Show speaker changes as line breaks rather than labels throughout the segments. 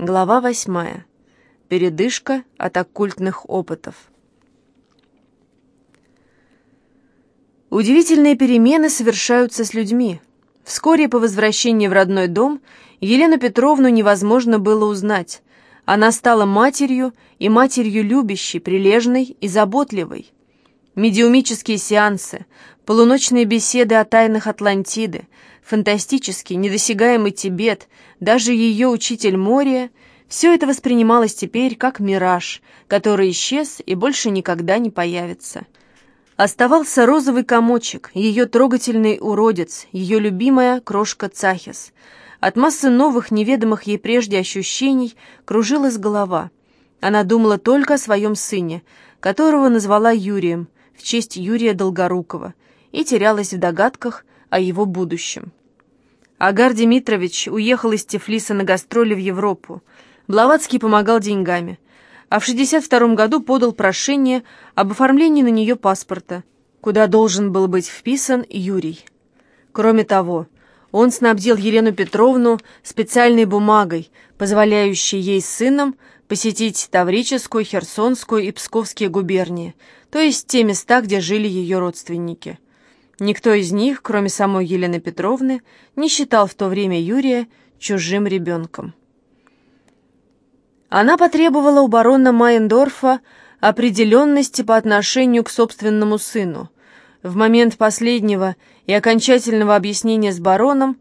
Глава восьмая. Передышка от оккультных опытов. Удивительные перемены совершаются с людьми. Вскоре по возвращении в родной дом Елену Петровну невозможно было узнать. Она стала матерью, и матерью любящей, прилежной и заботливой. Медиумические сеансы, полуночные беседы о тайнах Атлантиды, фантастический, недосягаемый Тибет, даже ее учитель Мория — все это воспринималось теперь как мираж, который исчез и больше никогда не появится. Оставался розовый комочек, ее трогательный уродец, ее любимая крошка Цахис. От массы новых, неведомых ей прежде ощущений кружилась голова. Она думала только о своем сыне, которого назвала Юрием, в честь Юрия Долгорукова, и терялась в догадках о его будущем. Агар Дмитрович уехал из Тифлиса на гастроли в Европу. Блаватский помогал деньгами, а в 62 году подал прошение об оформлении на нее паспорта, куда должен был быть вписан Юрий. Кроме того, он снабдил Елену Петровну специальной бумагой, позволяющей ей с сыном посетить Таврическую, Херсонскую и Псковские губернии, то есть те места, где жили ее родственники. Никто из них, кроме самой Елены Петровны, не считал в то время Юрия чужим ребенком. Она потребовала у барона Майендорфа определенности по отношению к собственному сыну. В момент последнего и окончательного объяснения с бароном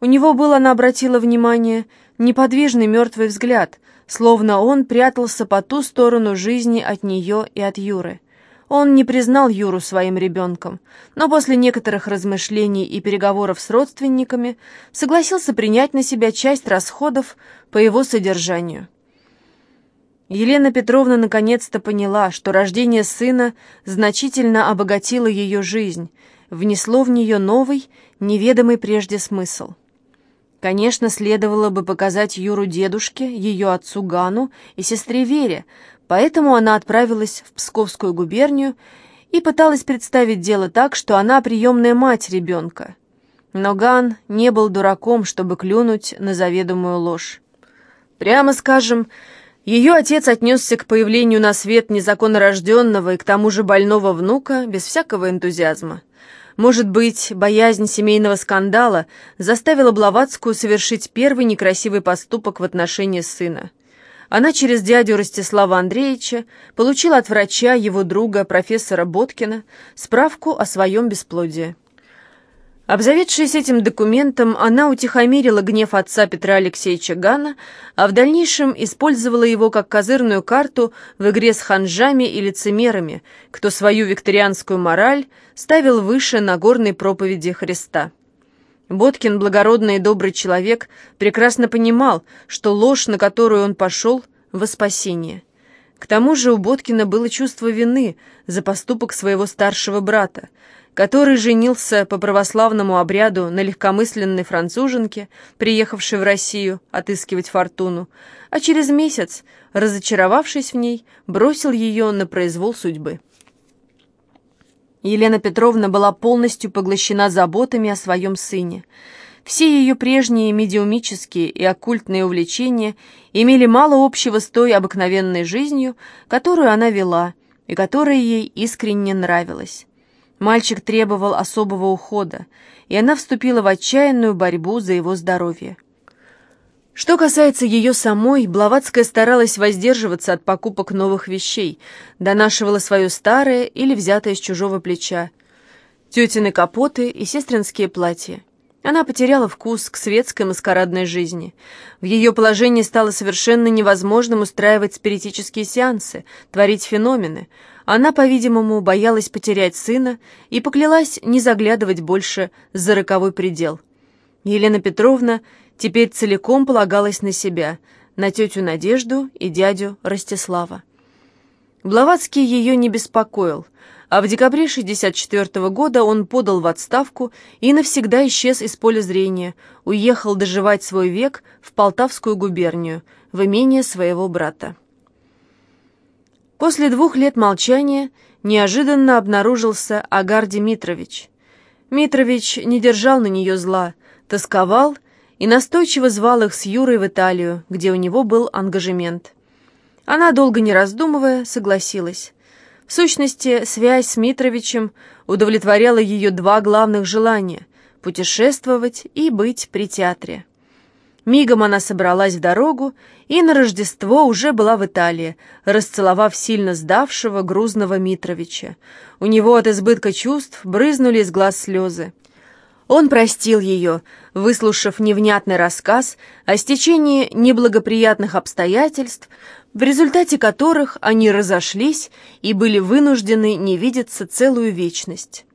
у него был, она обратила внимание, неподвижный мертвый взгляд, словно он прятался по ту сторону жизни от нее и от Юры. Он не признал Юру своим ребенком, но после некоторых размышлений и переговоров с родственниками согласился принять на себя часть расходов по его содержанию. Елена Петровна наконец-то поняла, что рождение сына значительно обогатило ее жизнь, внесло в нее новый, неведомый прежде смысл. Конечно, следовало бы показать Юру дедушке, ее отцу Гану и сестре Вере, Поэтому она отправилась в Псковскую губернию и пыталась представить дело так, что она приемная мать ребенка. Но Ган не был дураком, чтобы клюнуть на заведомую ложь. Прямо скажем, ее отец отнесся к появлению на свет незаконно рожденного и к тому же больного внука без всякого энтузиазма. Может быть, боязнь семейного скандала заставила Блаватскую совершить первый некрасивый поступок в отношении сына. Она через дядю Ростислава Андреевича получила от врача, его друга, профессора Боткина, справку о своем бесплодии. Обзаведшись этим документом, она утихомирила гнев отца Петра Алексеевича Гана, а в дальнейшем использовала его как козырную карту в игре с ханжами и лицемерами, кто свою викторианскую мораль ставил выше Нагорной проповеди Христа. Боткин, благородный и добрый человек, прекрасно понимал, что ложь, на которую он пошел, во спасение. К тому же у Боткина было чувство вины за поступок своего старшего брата, который женился по православному обряду на легкомысленной француженке, приехавшей в Россию отыскивать фортуну, а через месяц, разочаровавшись в ней, бросил ее на произвол судьбы. Елена Петровна была полностью поглощена заботами о своем сыне. Все ее прежние медиумические и оккультные увлечения имели мало общего с той обыкновенной жизнью, которую она вела и которая ей искренне нравилась. Мальчик требовал особого ухода, и она вступила в отчаянную борьбу за его здоровье. Что касается ее самой, Блаватская старалась воздерживаться от покупок новых вещей, донашивала свое старое или взятое с чужого плеча, тетины капоты и сестринские платья. Она потеряла вкус к светской маскарадной жизни. В ее положении стало совершенно невозможным устраивать спиритические сеансы, творить феномены. Она, по-видимому, боялась потерять сына и поклялась не заглядывать больше за роковой предел. Елена Петровна теперь целиком полагалась на себя, на тетю Надежду и дядю Ростислава. Блаватский ее не беспокоил, а в декабре 64 года он подал в отставку и навсегда исчез из поля зрения, уехал доживать свой век в Полтавскую губернию, в имение своего брата. После двух лет молчания неожиданно обнаружился Агар Дмитрович. Митрович не держал на нее зла, тосковал и настойчиво звал их с Юрой в Италию, где у него был ангажемент. Она, долго не раздумывая, согласилась. В сущности, связь с Митровичем удовлетворяла ее два главных желания — путешествовать и быть при театре. Мигом она собралась в дорогу и на Рождество уже была в Италии, расцеловав сильно сдавшего грузного Митровича. У него от избытка чувств брызнули из глаз слезы. Он простил ее, выслушав невнятный рассказ о стечении неблагоприятных обстоятельств, в результате которых они разошлись и были вынуждены не видеться целую вечность.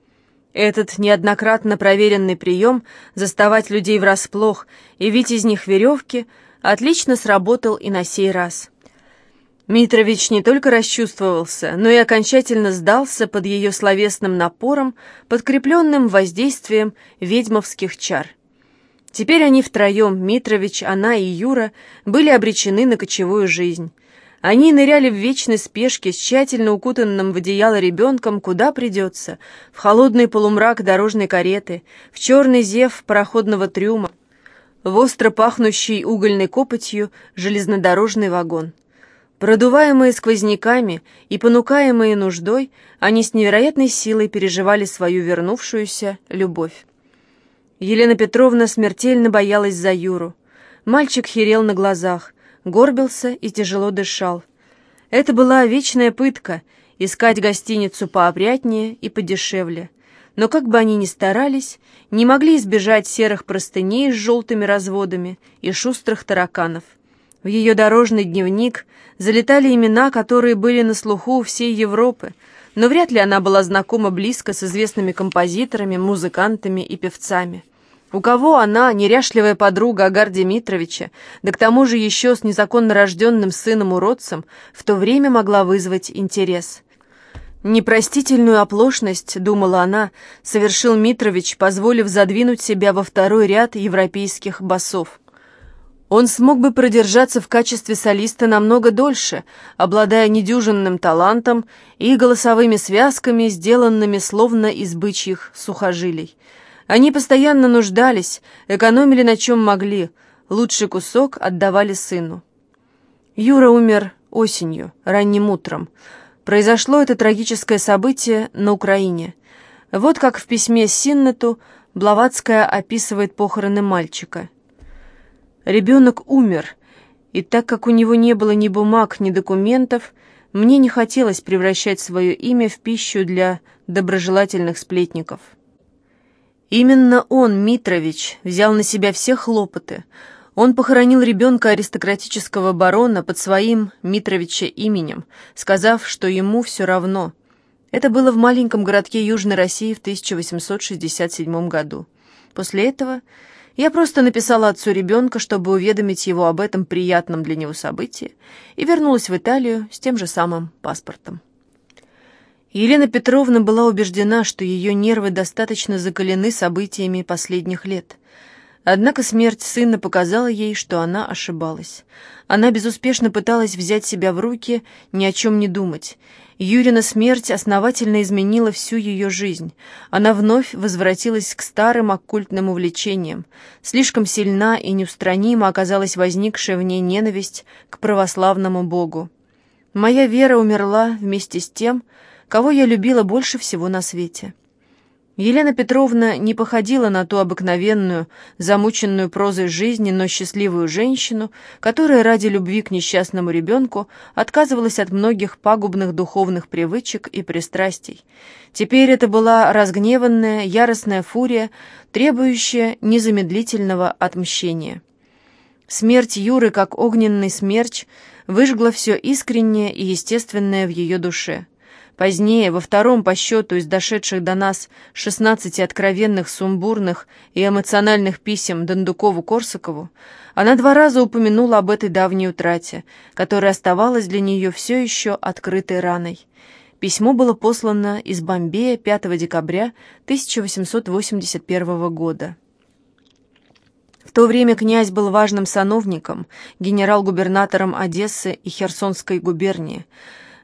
Этот неоднократно проверенный прием заставать людей врасплох и вить из них веревки отлично сработал и на сей раз. Митрович не только расчувствовался, но и окончательно сдался под ее словесным напором, подкрепленным воздействием ведьмовских чар. Теперь они втроем, Митрович, она и Юра, были обречены на кочевую жизнь. Они ныряли в вечной спешке с тщательно укутанным в одеяло ребенком, куда придется, в холодный полумрак дорожной кареты, в черный зев пароходного трюма, в остро пахнущий угольной копотью железнодорожный вагон. Продуваемые сквозняками и понукаемые нуждой, они с невероятной силой переживали свою вернувшуюся любовь. Елена Петровна смертельно боялась за Юру. Мальчик херел на глазах, горбился и тяжело дышал. Это была вечная пытка — искать гостиницу поопрятнее и подешевле. Но как бы они ни старались, не могли избежать серых простыней с желтыми разводами и шустрых тараканов. В ее дорожный дневник залетали имена, которые были на слуху у всей Европы, но вряд ли она была знакома близко с известными композиторами, музыкантами и певцами. У кого она, неряшливая подруга Агарди Митровича, да к тому же еще с незаконно рожденным сыном-уродцем, в то время могла вызвать интерес? Непростительную оплошность, думала она, совершил Митрович, позволив задвинуть себя во второй ряд европейских басов. Он смог бы продержаться в качестве солиста намного дольше, обладая недюжинным талантом и голосовыми связками, сделанными словно из бычьих сухожилий. Они постоянно нуждались, экономили на чем могли, лучший кусок отдавали сыну. Юра умер осенью, ранним утром. Произошло это трагическое событие на Украине. Вот как в письме Синнету Блаватская описывает похороны мальчика – Ребенок умер, и так как у него не было ни бумаг, ни документов, мне не хотелось превращать свое имя в пищу для доброжелательных сплетников. Именно он, Митрович, взял на себя все хлопоты. Он похоронил ребенка аристократического барона под своим Митровича именем, сказав, что ему все равно. Это было в маленьком городке Южной России в 1867 году. После этого я просто написала отцу ребенка, чтобы уведомить его об этом приятном для него событии, и вернулась в Италию с тем же самым паспортом. Елена Петровна была убеждена, что ее нервы достаточно закалены событиями последних лет. Однако смерть сына показала ей, что она ошибалась. Она безуспешно пыталась взять себя в руки, ни о чем не думать, Юрина смерть основательно изменила всю ее жизнь. Она вновь возвратилась к старым оккультным увлечениям. Слишком сильна и неустранима оказалась возникшая в ней ненависть к православному Богу. Моя вера умерла вместе с тем, кого я любила больше всего на свете. Елена Петровна не походила на ту обыкновенную, замученную прозой жизни, но счастливую женщину, которая ради любви к несчастному ребенку отказывалась от многих пагубных духовных привычек и пристрастий. Теперь это была разгневанная, яростная фурия, требующая незамедлительного отмщения. Смерть Юры, как огненный смерч, выжгла все искреннее и естественное в ее душе. Позднее, во втором по счету из дошедших до нас 16 откровенных, сумбурных и эмоциональных писем Дондукову-Корсакову, она два раза упомянула об этой давней утрате, которая оставалась для нее все еще открытой раной. Письмо было послано из Бомбея 5 декабря 1881 года. В то время князь был важным сановником, генерал-губернатором Одессы и Херсонской губернии –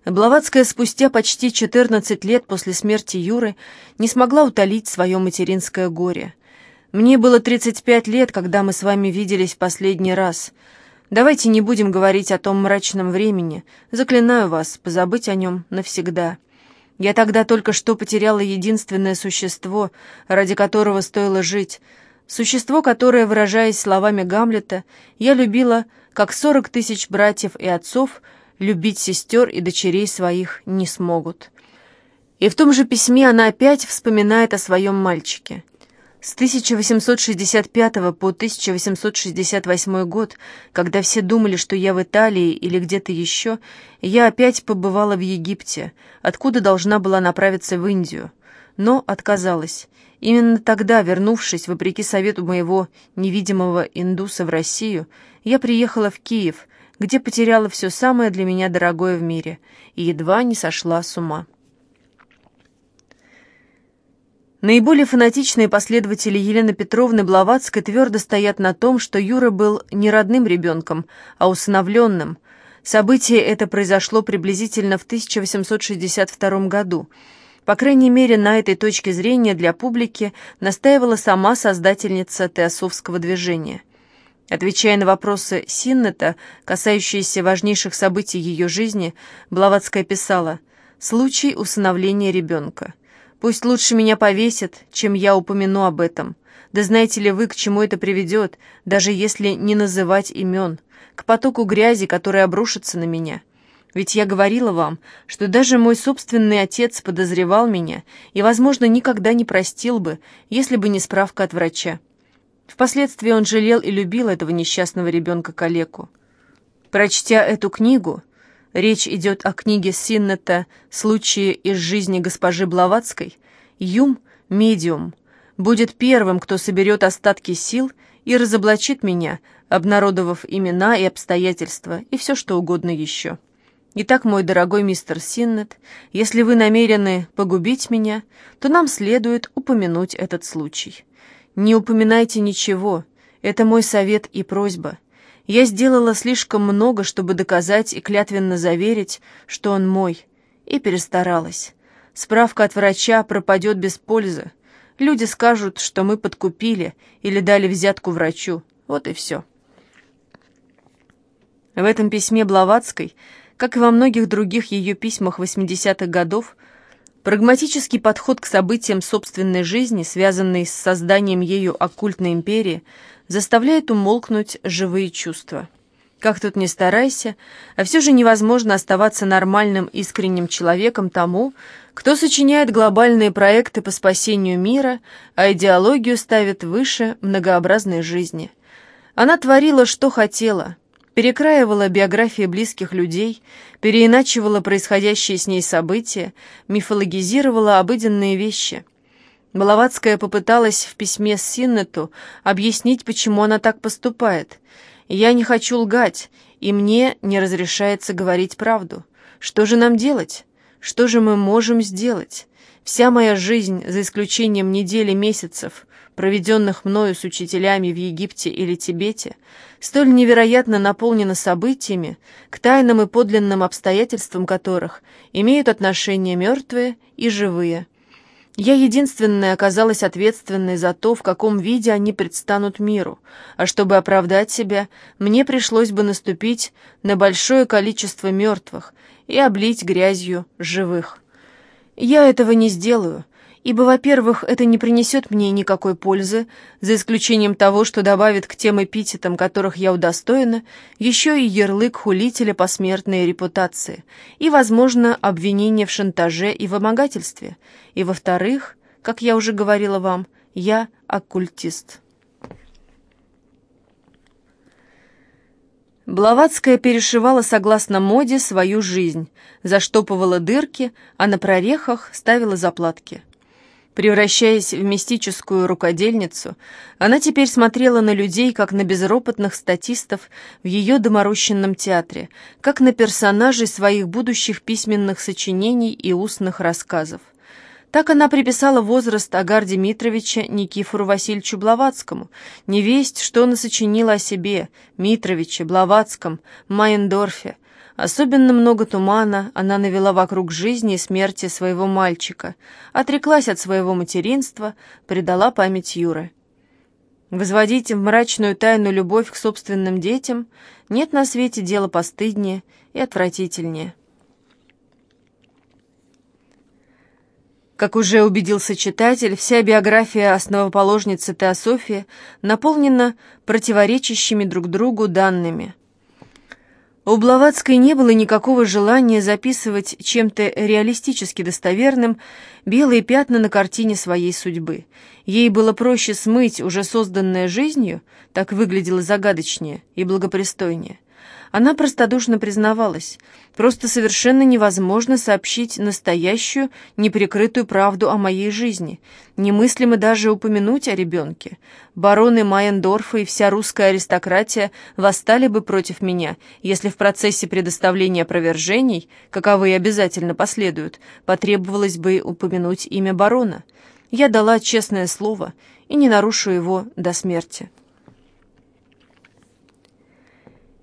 Блаватская спустя почти 14 лет после смерти Юры не смогла утолить свое материнское горе. Мне было 35 лет, когда мы с вами виделись в последний раз. Давайте не будем говорить о том мрачном времени. Заклинаю вас, позабыть о нем навсегда. Я тогда только что потеряла единственное существо, ради которого стоило жить. Существо, которое, выражаясь словами Гамлета, я любила, как сорок тысяч братьев и отцов, любить сестер и дочерей своих не смогут. И в том же письме она опять вспоминает о своем мальчике. С 1865 по 1868 год, когда все думали, что я в Италии или где-то еще, я опять побывала в Египте, откуда должна была направиться в Индию, но отказалась. Именно тогда, вернувшись, вопреки совету моего невидимого индуса в Россию, я приехала в Киев, где потеряла все самое для меня дорогое в мире и едва не сошла с ума. Наиболее фанатичные последователи Елены Петровны Блаватской твердо стоят на том, что Юра был не родным ребенком, а усыновленным. Событие это произошло приблизительно в 1862 году. По крайней мере, на этой точке зрения для публики настаивала сама создательница теософского движения. Отвечая на вопросы Синнета, касающиеся важнейших событий ее жизни, Блаватская писала «Случай усыновления ребенка». Пусть лучше меня повесят, чем я упомяну об этом. Да знаете ли вы, к чему это приведет, даже если не называть имен, к потоку грязи, который обрушится на меня? Ведь я говорила вам, что даже мой собственный отец подозревал меня и, возможно, никогда не простил бы, если бы не справка от врача. Впоследствии он жалел и любил этого несчастного ребенка-калеку. Прочтя эту книгу, Речь идет о книге Синнета «Случаи из жизни госпожи Блаватской». Юм, медиум, будет первым, кто соберет остатки сил и разоблачит меня, обнародовав имена и обстоятельства и все что угодно еще. Итак, мой дорогой мистер Синнет, если вы намерены погубить меня, то нам следует упомянуть этот случай. Не упоминайте ничего, это мой совет и просьба. Я сделала слишком много, чтобы доказать и клятвенно заверить, что он мой, и перестаралась. Справка от врача пропадет без пользы. Люди скажут, что мы подкупили или дали взятку врачу. Вот и все. В этом письме Блаватской, как и во многих других ее письмах 80-х годов, прагматический подход к событиям собственной жизни, связанный с созданием ею оккультной империи – заставляет умолкнуть живые чувства. Как тут ни старайся, а все же невозможно оставаться нормальным искренним человеком тому, кто сочиняет глобальные проекты по спасению мира, а идеологию ставит выше многообразной жизни. Она творила, что хотела, перекраивала биографии близких людей, переиначивала происходящие с ней события, мифологизировала обыденные вещи – Блаватская попыталась в письме Синнету объяснить, почему она так поступает. «Я не хочу лгать, и мне не разрешается говорить правду. Что же нам делать? Что же мы можем сделать? Вся моя жизнь, за исключением недели месяцев, проведенных мною с учителями в Египте или Тибете, столь невероятно наполнена событиями, к тайным и подлинным обстоятельствам которых имеют отношение мертвые и живые» Я единственная оказалась ответственной за то, в каком виде они предстанут миру, а чтобы оправдать себя, мне пришлось бы наступить на большое количество мертвых и облить грязью живых. Я этого не сделаю, ибо, во-первых, это не принесет мне никакой пользы, за исключением того, что добавит к тем эпитетам, которых я удостоена, еще и ярлык хулителя посмертной репутации и, возможно, обвинение в шантаже и вымогательстве, и, во-вторых, как я уже говорила вам, я оккультист. Блаватская перешивала согласно моде свою жизнь, заштопывала дырки, а на прорехах ставила заплатки. Превращаясь в мистическую рукодельницу, она теперь смотрела на людей, как на безропотных статистов в ее доморощенном театре, как на персонажей своих будущих письменных сочинений и устных рассказов. Так она приписала возраст Агарде Митровича Никифору Васильевичу Блаватскому, невесть, что он сочинил о себе, Митровиче, Блаватском, Майендорфе, Особенно много тумана она навела вокруг жизни и смерти своего мальчика, отреклась от своего материнства, предала память Юры. Возводить в мрачную тайну любовь к собственным детям нет на свете дела постыднее и отвратительнее. Как уже убедился читатель, вся биография основоположницы Теософии наполнена противоречащими друг другу данными. У Блаватской не было никакого желания записывать чем-то реалистически достоверным белые пятна на картине своей судьбы. Ей было проще смыть уже созданное жизнью, так выглядело загадочнее и благопристойнее. Она простодушно признавалась, просто совершенно невозможно сообщить настоящую, неприкрытую правду о моей жизни. Немыслимо даже упомянуть о ребенке. Бароны Майендорфа и вся русская аристократия восстали бы против меня, если в процессе предоставления опровержений, каковые обязательно последуют, потребовалось бы упомянуть имя барона. Я дала честное слово и не нарушу его до смерти.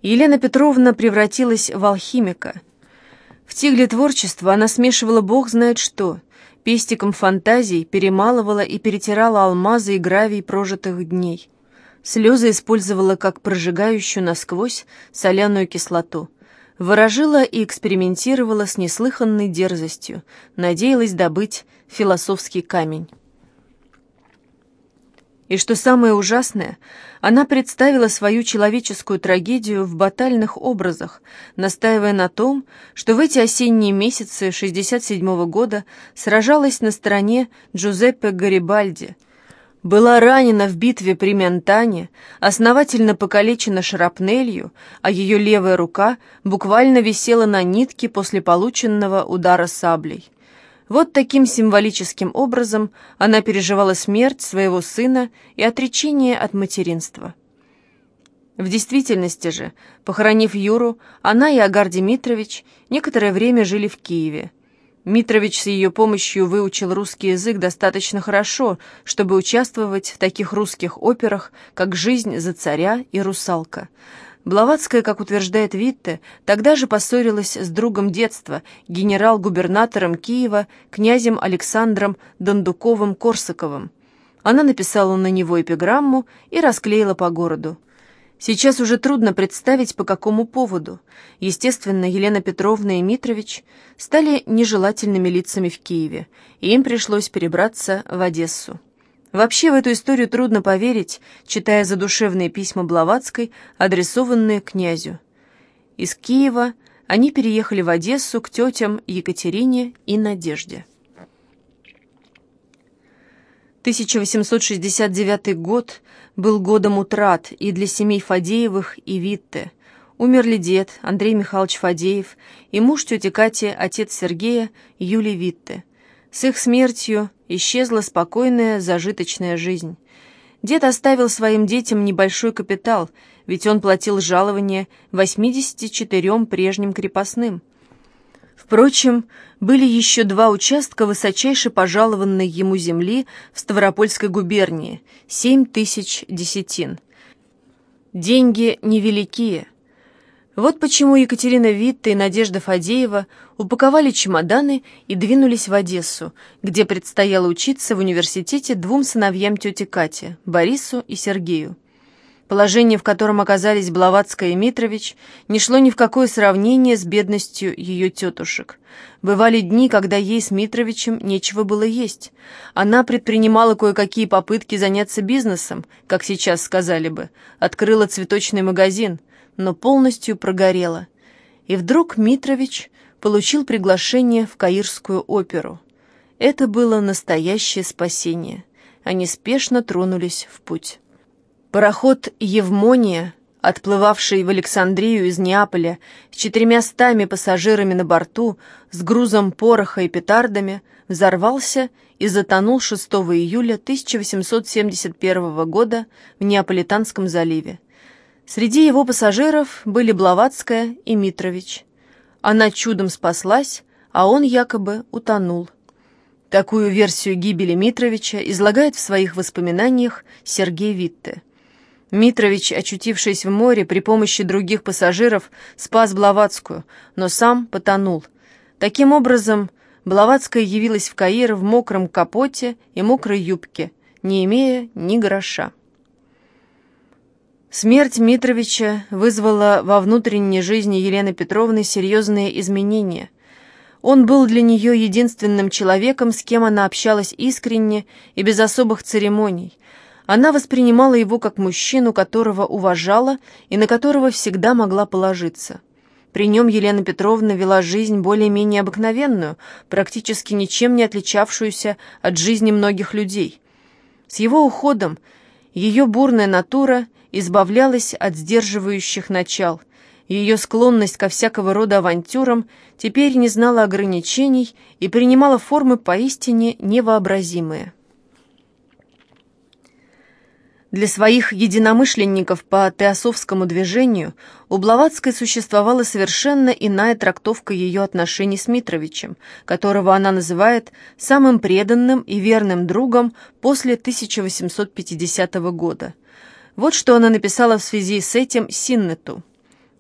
Елена Петровна превратилась в алхимика. В тигле творчества она смешивала бог знает что, пестиком фантазий перемалывала и перетирала алмазы и гравий прожитых дней. Слезы использовала как прожигающую насквозь соляную кислоту. Выражила и экспериментировала с неслыханной дерзостью, надеялась добыть философский камень. И что самое ужасное, она представила свою человеческую трагедию в батальных образах, настаивая на том, что в эти осенние месяцы 67 -го года сражалась на стороне Джузеппе Гарибальди, была ранена в битве при Ментане, основательно покалечена шрапнелью, а ее левая рука буквально висела на нитке после полученного удара саблей. Вот таким символическим образом она переживала смерть своего сына и отречение от материнства. В действительности же, похоронив Юру, она и Агар Дмитрович некоторое время жили в Киеве. Митрович с ее помощью выучил русский язык достаточно хорошо, чтобы участвовать в таких русских операх, как «Жизнь за царя» и «Русалка». Блаватская, как утверждает Витте, тогда же поссорилась с другом детства, генерал-губернатором Киева, князем Александром Дондуковым-Корсаковым. Она написала на него эпиграмму и расклеила по городу. Сейчас уже трудно представить, по какому поводу. Естественно, Елена Петровна и Митрович стали нежелательными лицами в Киеве, и им пришлось перебраться в Одессу. Вообще в эту историю трудно поверить, читая задушевные письма Блаватской, адресованные князю. Из Киева они переехали в Одессу к тетям Екатерине и Надежде. 1869 год был годом утрат и для семей Фадеевых и Витте. Умерли дед Андрей Михайлович Фадеев и муж тети Кати, отец Сергея, Юлий Витте. С их смертью исчезла спокойная зажиточная жизнь. Дед оставил своим детям небольшой капитал, ведь он платил жалование 84 прежним крепостным. Впрочем, были еще два участка высочайше пожалованной ему земли в Ставропольской губернии, 7 тысяч десятин. Деньги невеликие – вот почему Екатерина Витта и Надежда Фадеева упаковали чемоданы и двинулись в Одессу, где предстояло учиться в университете двум сыновьям тети Кати, Борису и Сергею. Положение, в котором оказались Блаватская и Митрович, не шло ни в какое сравнение с бедностью ее тетушек. Бывали дни, когда ей с Митровичем нечего было есть. Она предпринимала кое-какие попытки заняться бизнесом, как сейчас сказали бы. Открыла цветочный магазин – но полностью прогорела. И вдруг Митрович получил приглашение в Каирскую оперу. Это было настоящее спасение. Они спешно тронулись в путь. Пароход «Евмония», отплывавший в Александрию из Неаполя с четырьмя стами пассажирами на борту, с грузом пороха и петардами, взорвался и затонул 6 июля 1871 года в Неаполитанском заливе. Среди его пассажиров были Блаватская и Митрович. Она чудом спаслась, а он якобы утонул. Такую версию гибели Митровича излагает в своих воспоминаниях Сергей Витте. Митрович, очутившись в море при помощи других пассажиров, спас Блаватскую, но сам потонул. Таким образом, Блаватская явилась в Каир в мокром капоте и мокрой юбке, не имея ни гроша. Смерть Митровича вызвала во внутренней жизни Елены Петровны серьезные изменения. Он был для нее единственным человеком, с кем она общалась искренне и без особых церемоний. Она воспринимала его как мужчину, которого уважала и на которого всегда могла положиться. При нем Елена Петровна вела жизнь более-менее обыкновенную, практически ничем не отличавшуюся от жизни многих людей. С его уходом ее бурная натура – избавлялась от сдерживающих начал. Ее склонность ко всякого рода авантюрам теперь не знала ограничений и принимала формы поистине невообразимые. Для своих единомышленников по теософскому движению у Блаватской существовала совершенно иная трактовка ее отношений с Митровичем, которого она называет самым преданным и верным другом после 1850 года. Вот что она написала в связи с этим Синнету.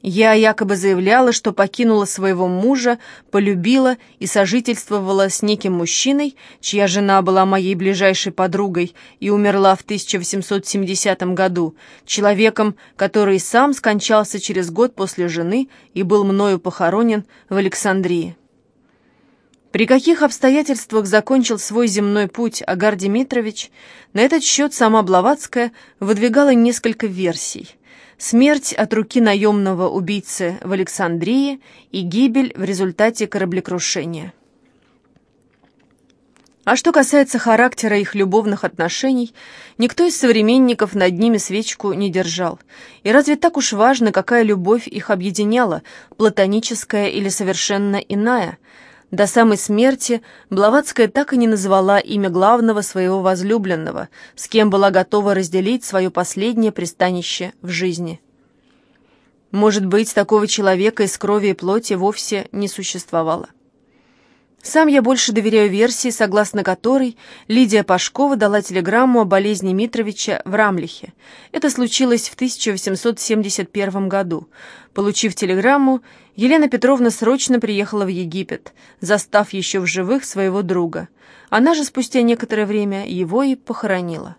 «Я якобы заявляла, что покинула своего мужа, полюбила и сожительствовала с неким мужчиной, чья жена была моей ближайшей подругой и умерла в 1870 году, человеком, который сам скончался через год после жены и был мною похоронен в Александрии». При каких обстоятельствах закончил свой земной путь Агар Дмитрович, на этот счет сама Блаватская выдвигала несколько версий. Смерть от руки наемного убийцы в Александрии и гибель в результате кораблекрушения. А что касается характера их любовных отношений, никто из современников над ними свечку не держал. И разве так уж важно, какая любовь их объединяла, платоническая или совершенно иная – до самой смерти Блаватская так и не назвала имя главного своего возлюбленного, с кем была готова разделить свое последнее пристанище в жизни. Может быть, такого человека из крови и плоти вовсе не существовало. Сам я больше доверяю версии, согласно которой Лидия Пашкова дала телеграмму о болезни Митровича в Рамлихе. Это случилось в 1871 году. Получив телеграмму, Елена Петровна срочно приехала в Египет, застав еще в живых своего друга. Она же спустя некоторое время его и похоронила.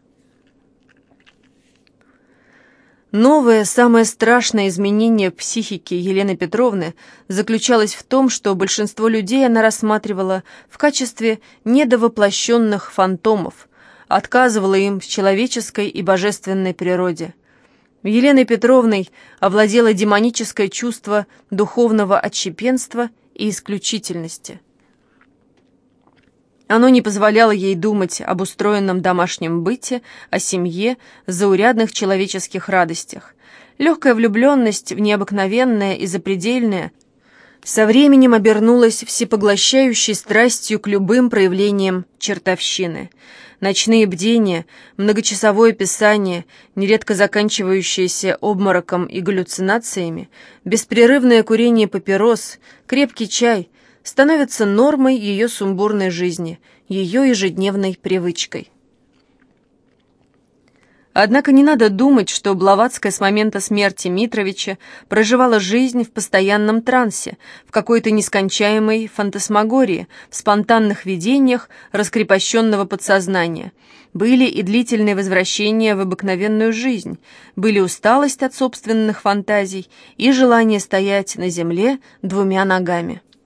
Новое, самое страшное изменение в психике Елены Петровны заключалось в том, что большинство людей она рассматривала в качестве недовоплощенных фантомов, отказывала им в человеческой и божественной природе. Еленой Петровной овладело демоническое чувство духовного отщепенства и исключительности – оно не позволяло ей думать об устроенном домашнем быте, о семье, заурядных человеческих радостях. Легкая влюбленность в необыкновенное и запредельное со временем обернулась всепоглощающей страстью к любым проявлениям чертовщины. Ночные бдения, многочасовое писание, нередко заканчивающееся обмороком и галлюцинациями, беспрерывное курение папирос, крепкий чай — становится нормой ее сумбурной жизни, ее ежедневной привычкой. Однако не надо думать, что Блаватская с момента смерти Митровича проживала жизнь в постоянном трансе, в какой-то нескончаемой фантасмагории, в спонтанных видениях раскрепощенного подсознания. Были и длительные возвращения в обыкновенную жизнь, были усталость от собственных фантазий и желание стоять на земле двумя ногами.